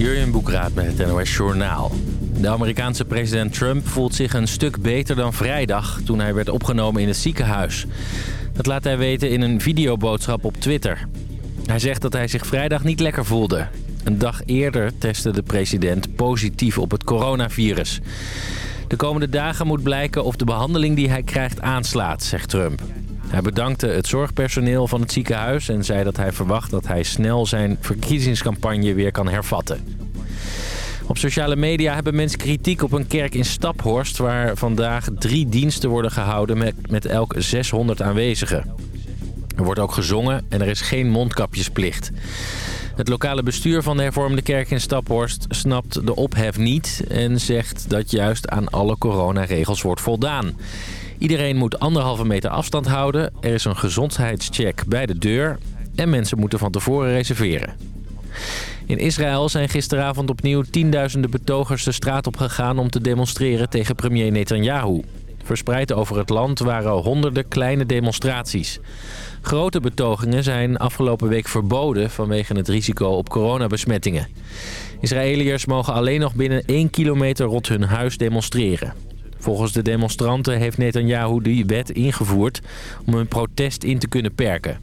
Jurjen Boekraat met het NOS Journaal. De Amerikaanse president Trump voelt zich een stuk beter dan vrijdag... toen hij werd opgenomen in het ziekenhuis. Dat laat hij weten in een videoboodschap op Twitter. Hij zegt dat hij zich vrijdag niet lekker voelde. Een dag eerder testte de president positief op het coronavirus. De komende dagen moet blijken of de behandeling die hij krijgt aanslaat, zegt Trump. Hij bedankte het zorgpersoneel van het ziekenhuis en zei dat hij verwacht dat hij snel zijn verkiezingscampagne weer kan hervatten. Op sociale media hebben mensen kritiek op een kerk in Staphorst... waar vandaag drie diensten worden gehouden met, met elk 600 aanwezigen. Er wordt ook gezongen en er is geen mondkapjesplicht. Het lokale bestuur van de hervormde kerk in Staphorst snapt de ophef niet... en zegt dat juist aan alle coronaregels wordt voldaan. Iedereen moet anderhalve meter afstand houden. Er is een gezondheidscheck bij de deur. En mensen moeten van tevoren reserveren. In Israël zijn gisteravond opnieuw tienduizenden betogers de straat op gegaan om te demonstreren tegen premier Netanyahu. Verspreid over het land waren honderden kleine demonstraties. Grote betogingen zijn afgelopen week verboden vanwege het risico op coronabesmettingen. Israëliërs mogen alleen nog binnen 1 kilometer rond hun huis demonstreren. Volgens de demonstranten heeft Netanyahu die wet ingevoerd om hun protest in te kunnen perken.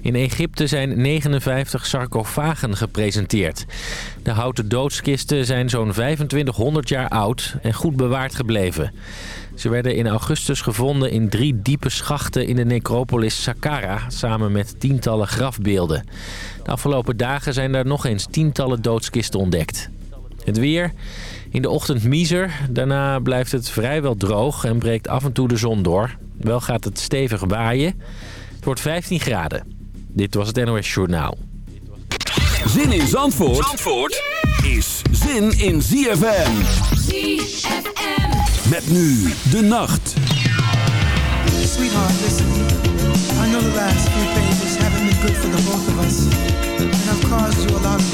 In Egypte zijn 59 sarcofagen gepresenteerd. De houten doodskisten zijn zo'n 2500 jaar oud en goed bewaard gebleven. Ze werden in augustus gevonden in drie diepe schachten in de necropolis Saqqara... samen met tientallen grafbeelden. De afgelopen dagen zijn daar nog eens tientallen doodskisten ontdekt. Het weer... In de ochtend miezer, daarna blijft het vrijwel droog en breekt af en toe de zon door. Wel gaat het stevig waaien. Het wordt 15 graden. Dit was het NOS Journaal. Zin in Zandvoort, Zandvoort is zin in ZFM. ZFM. Met nu de nacht. Sweetheart, listen. I know the last few pages haven't been good for the both of us. And I've caused you a lot of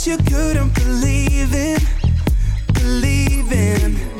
That you couldn't believe in. Believe in.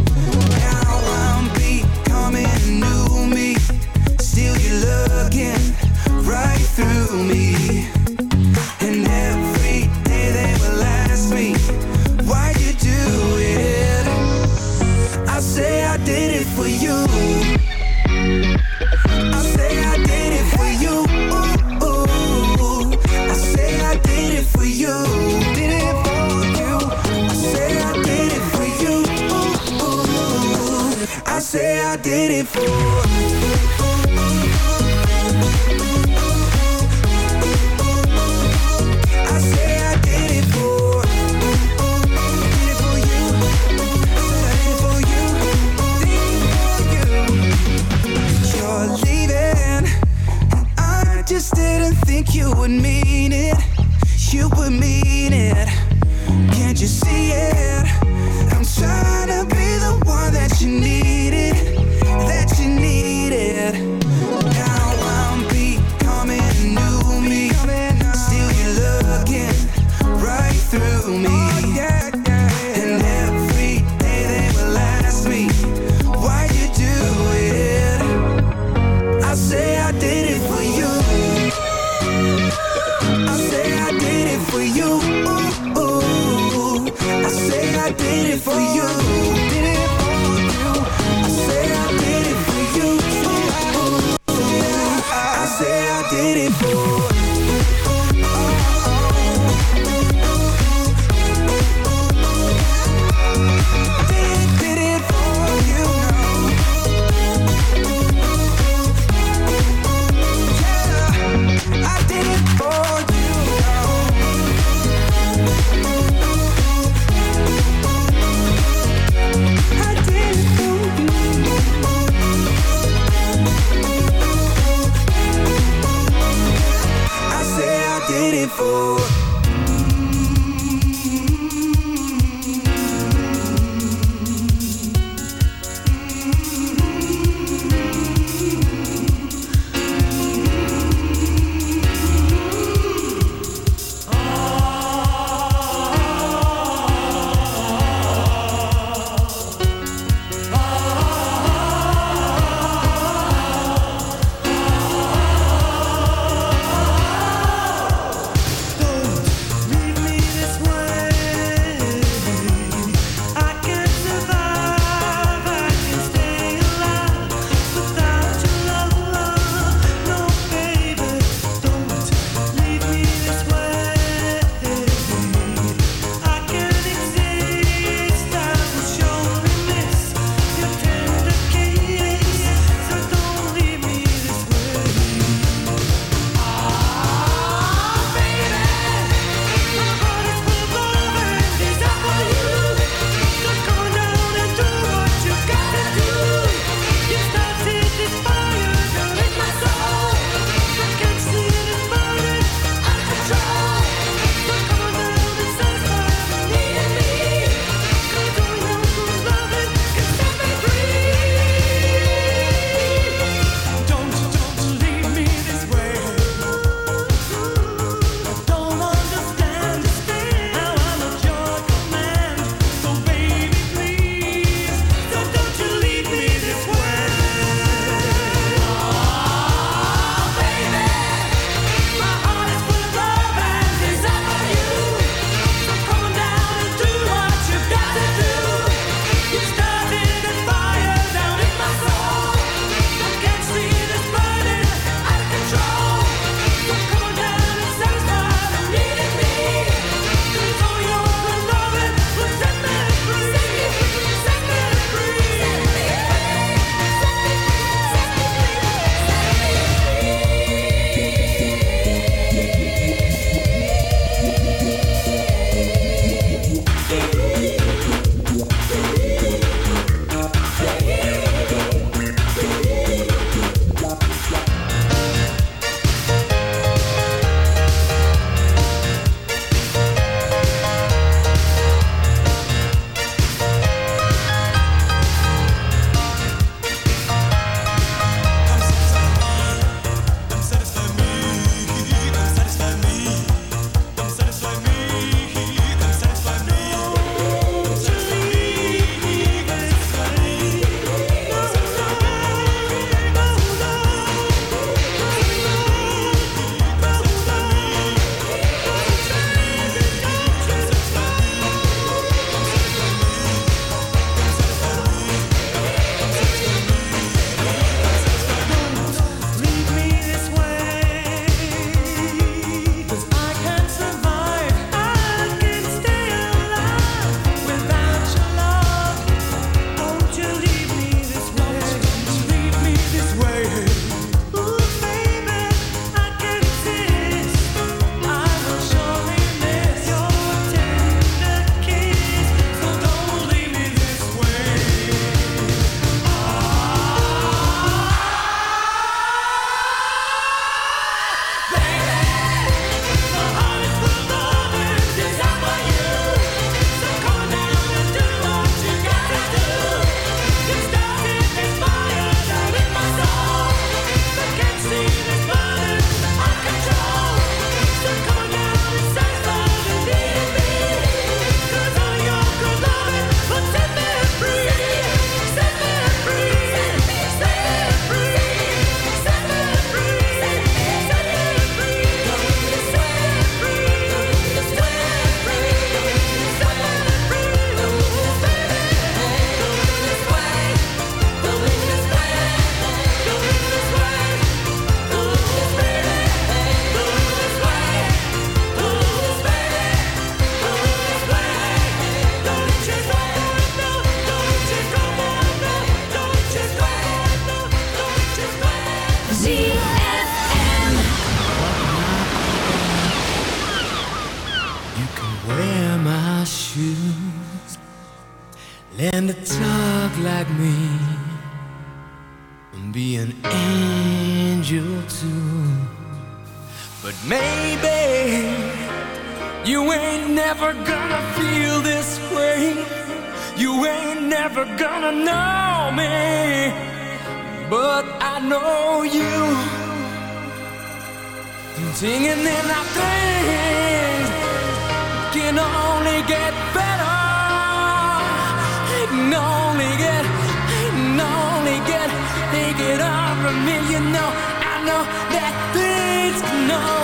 Things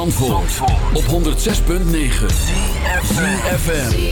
op 106.9 CFFM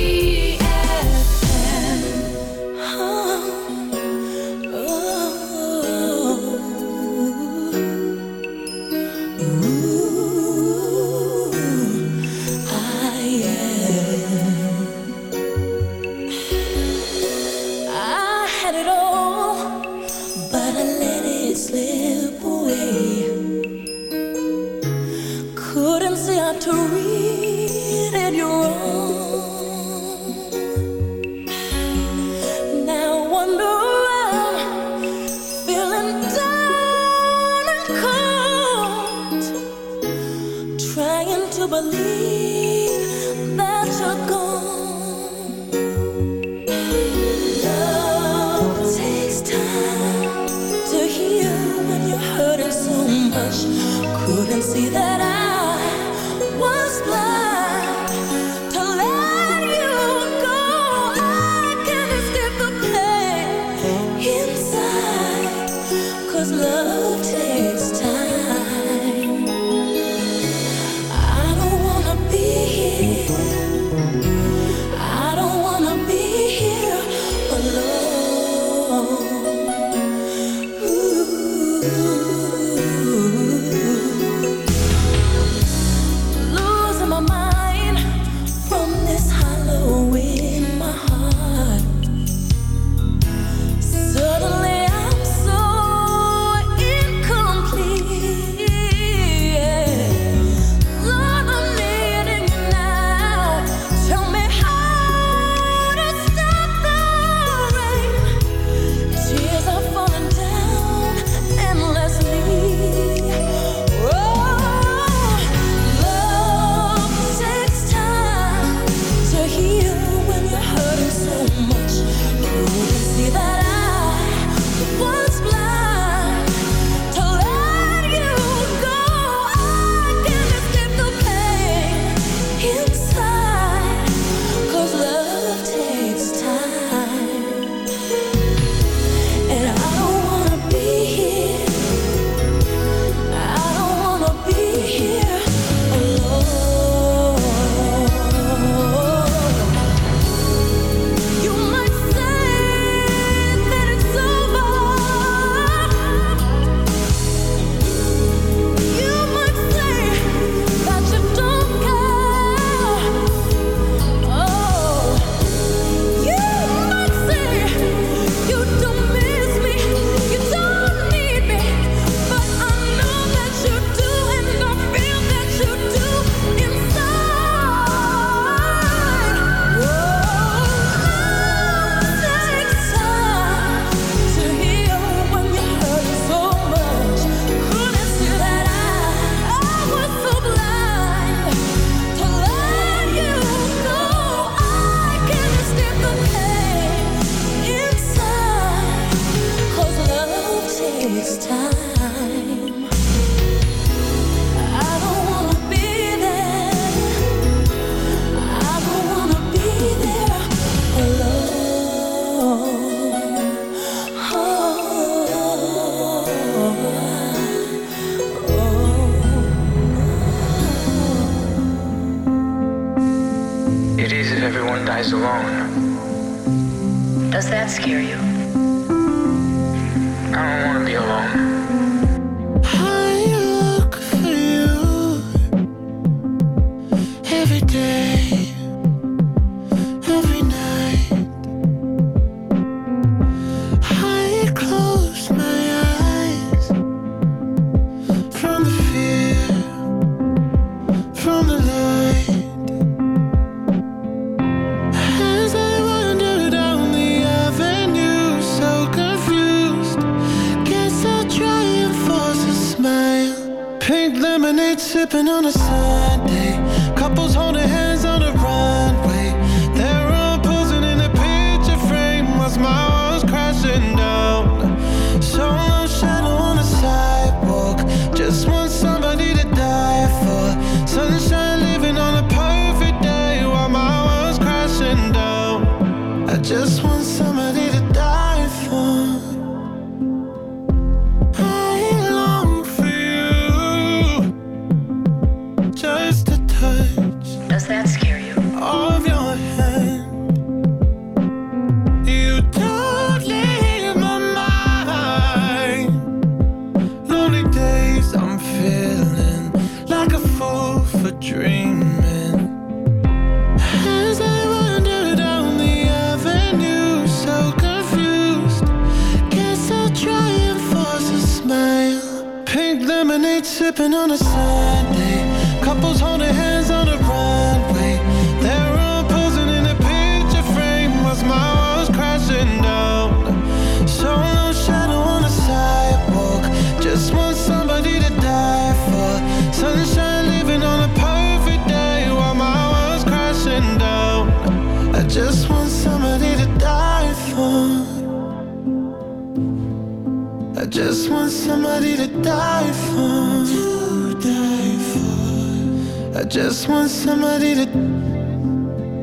die for. To die for. I just want somebody to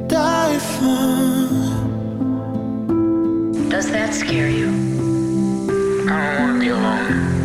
die for. Does that scare you? I don't want to be alone.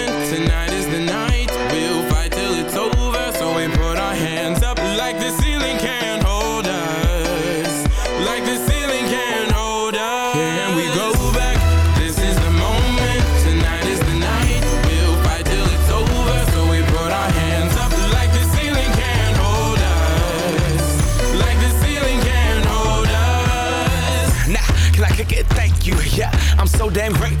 So damn grateful.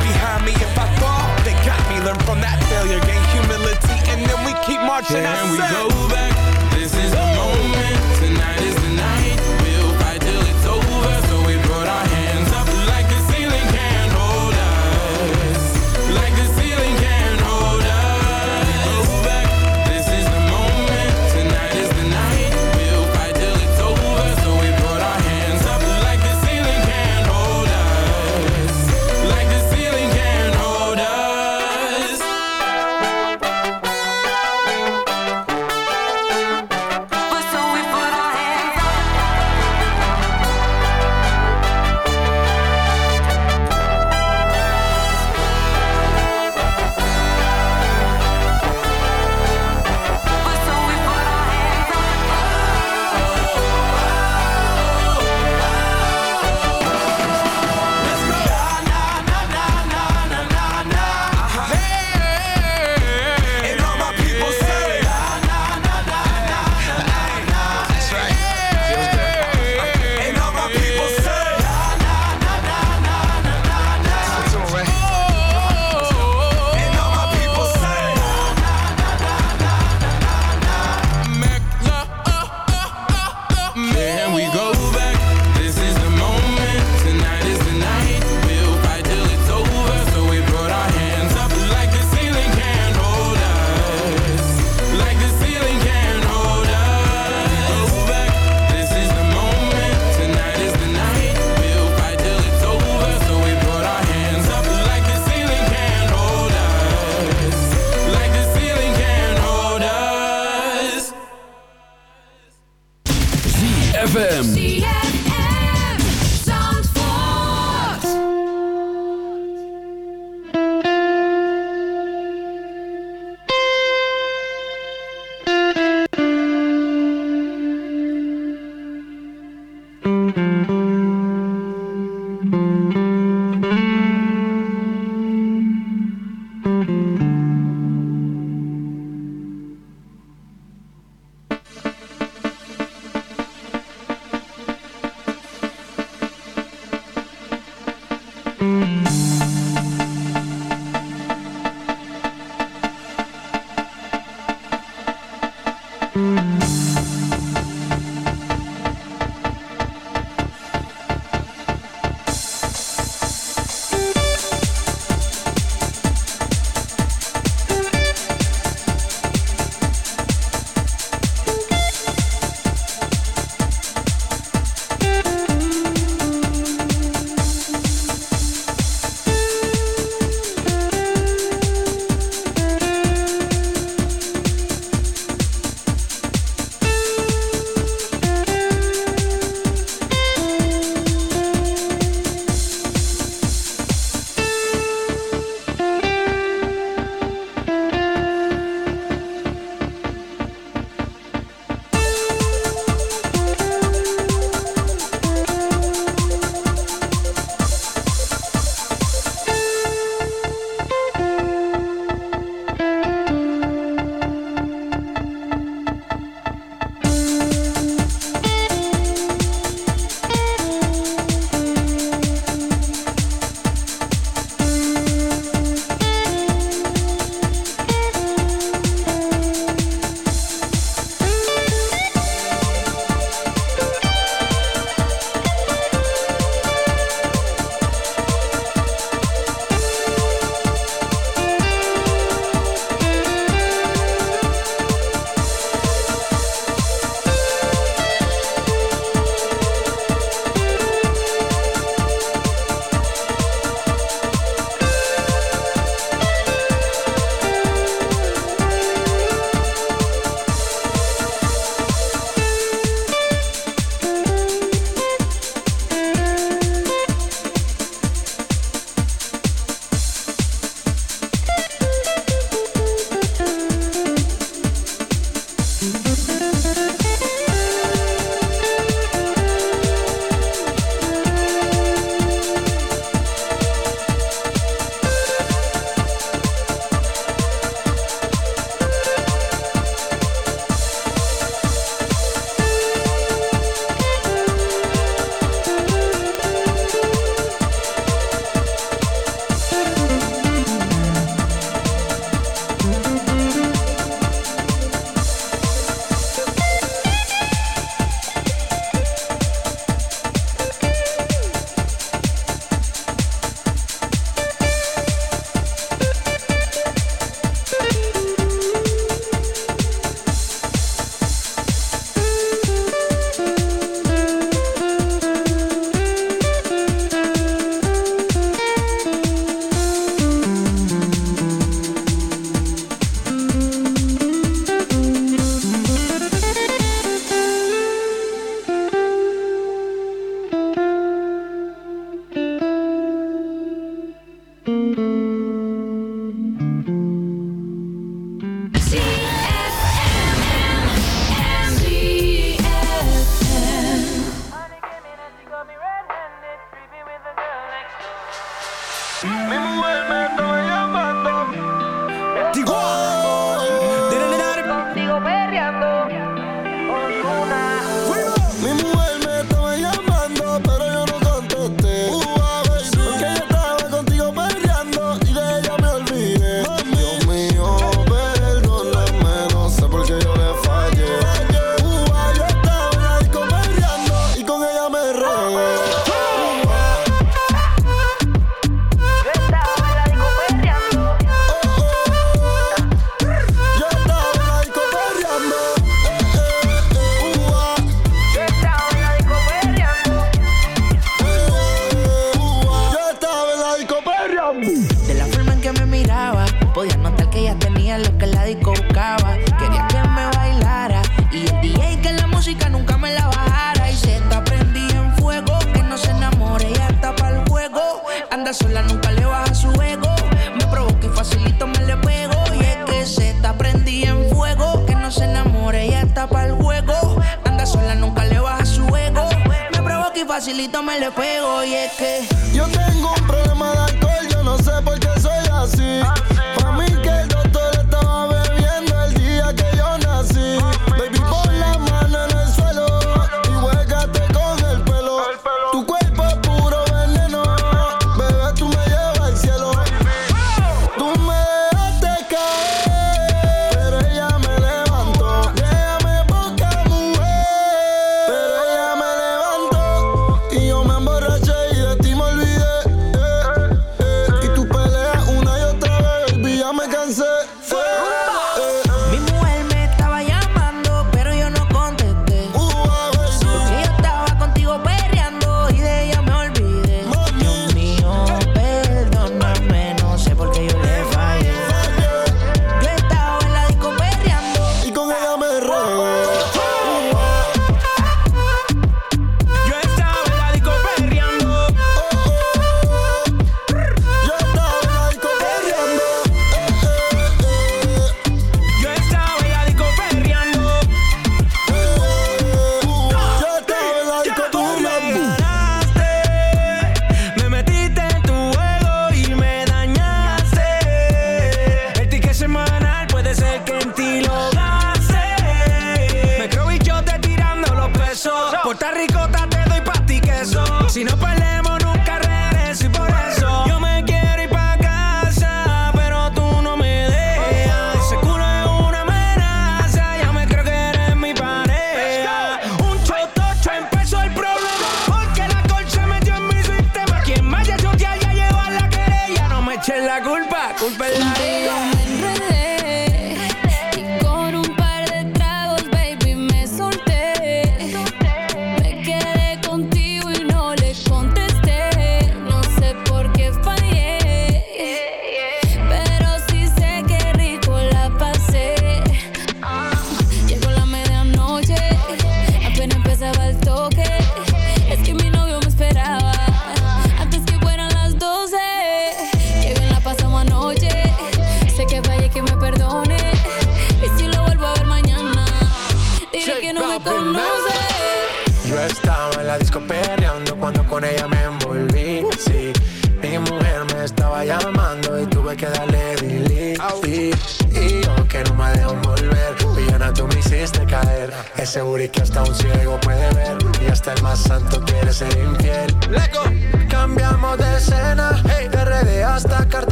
behind me. If I fall, they got me. Learn from that failure, gain humility, and then we keep marching. I Can we go back? This is the moment.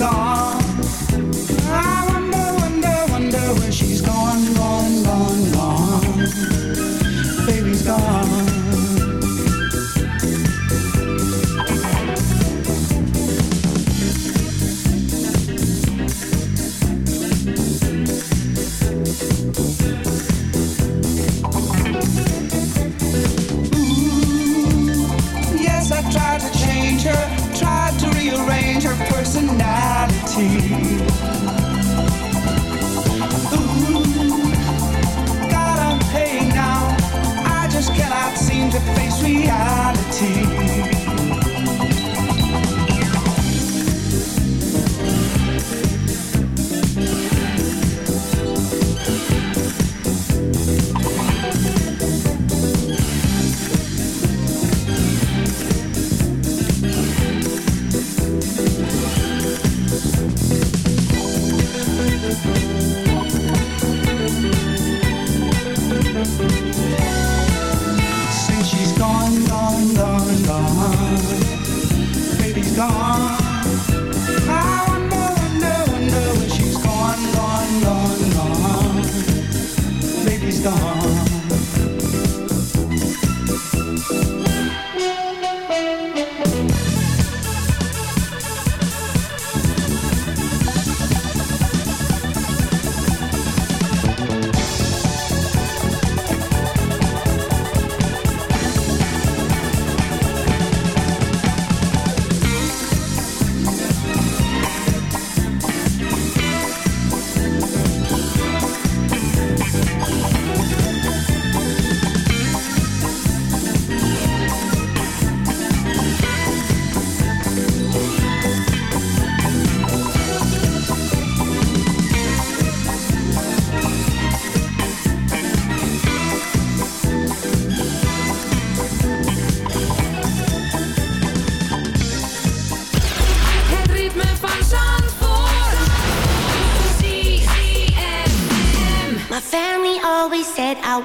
song.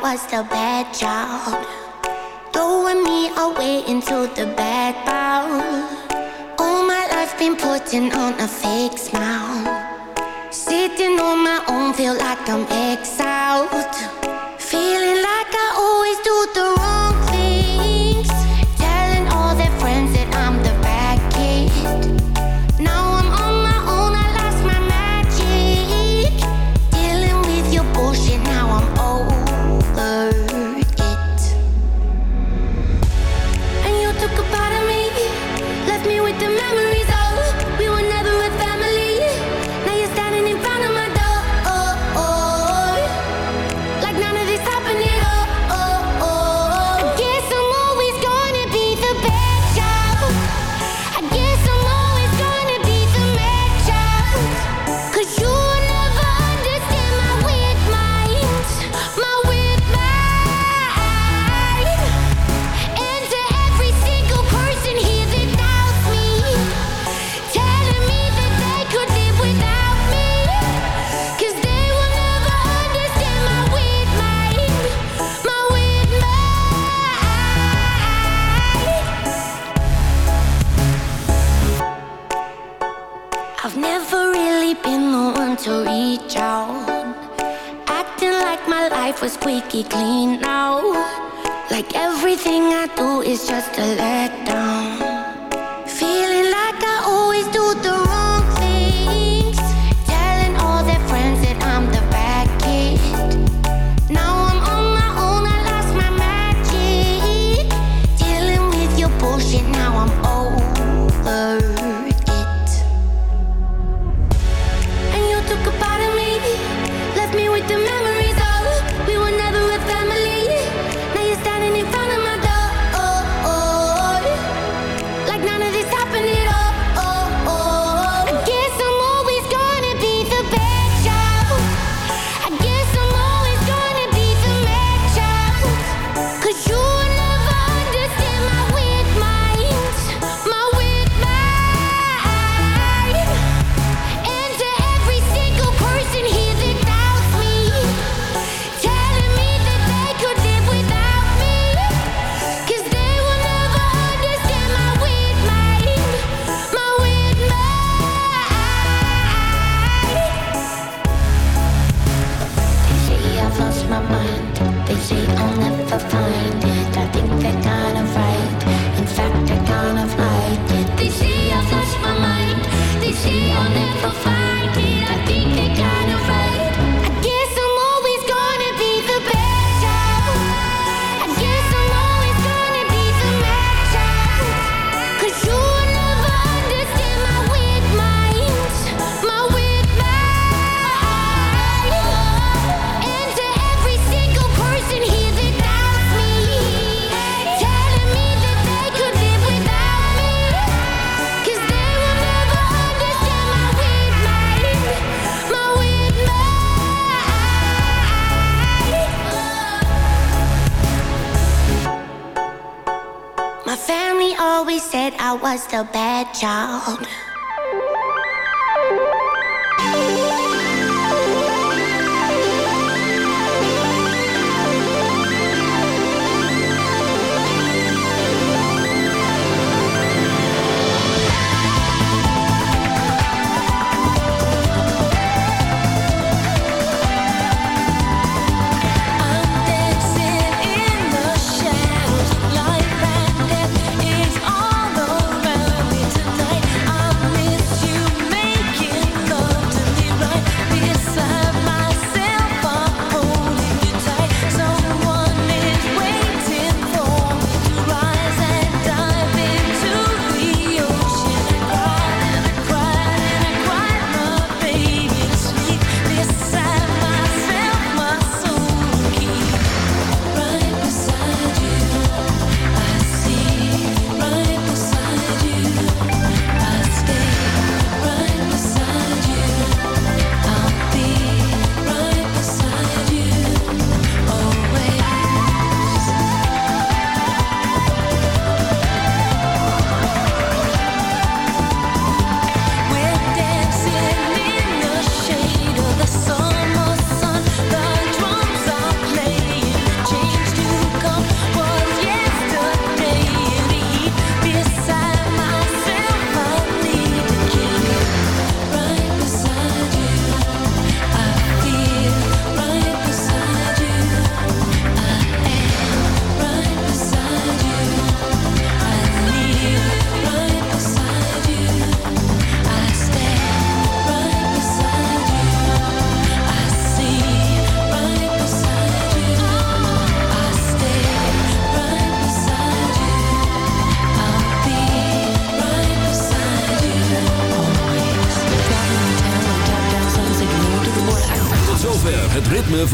was the bad child. Throwing me away into the background. All my life been putting on a fake smile.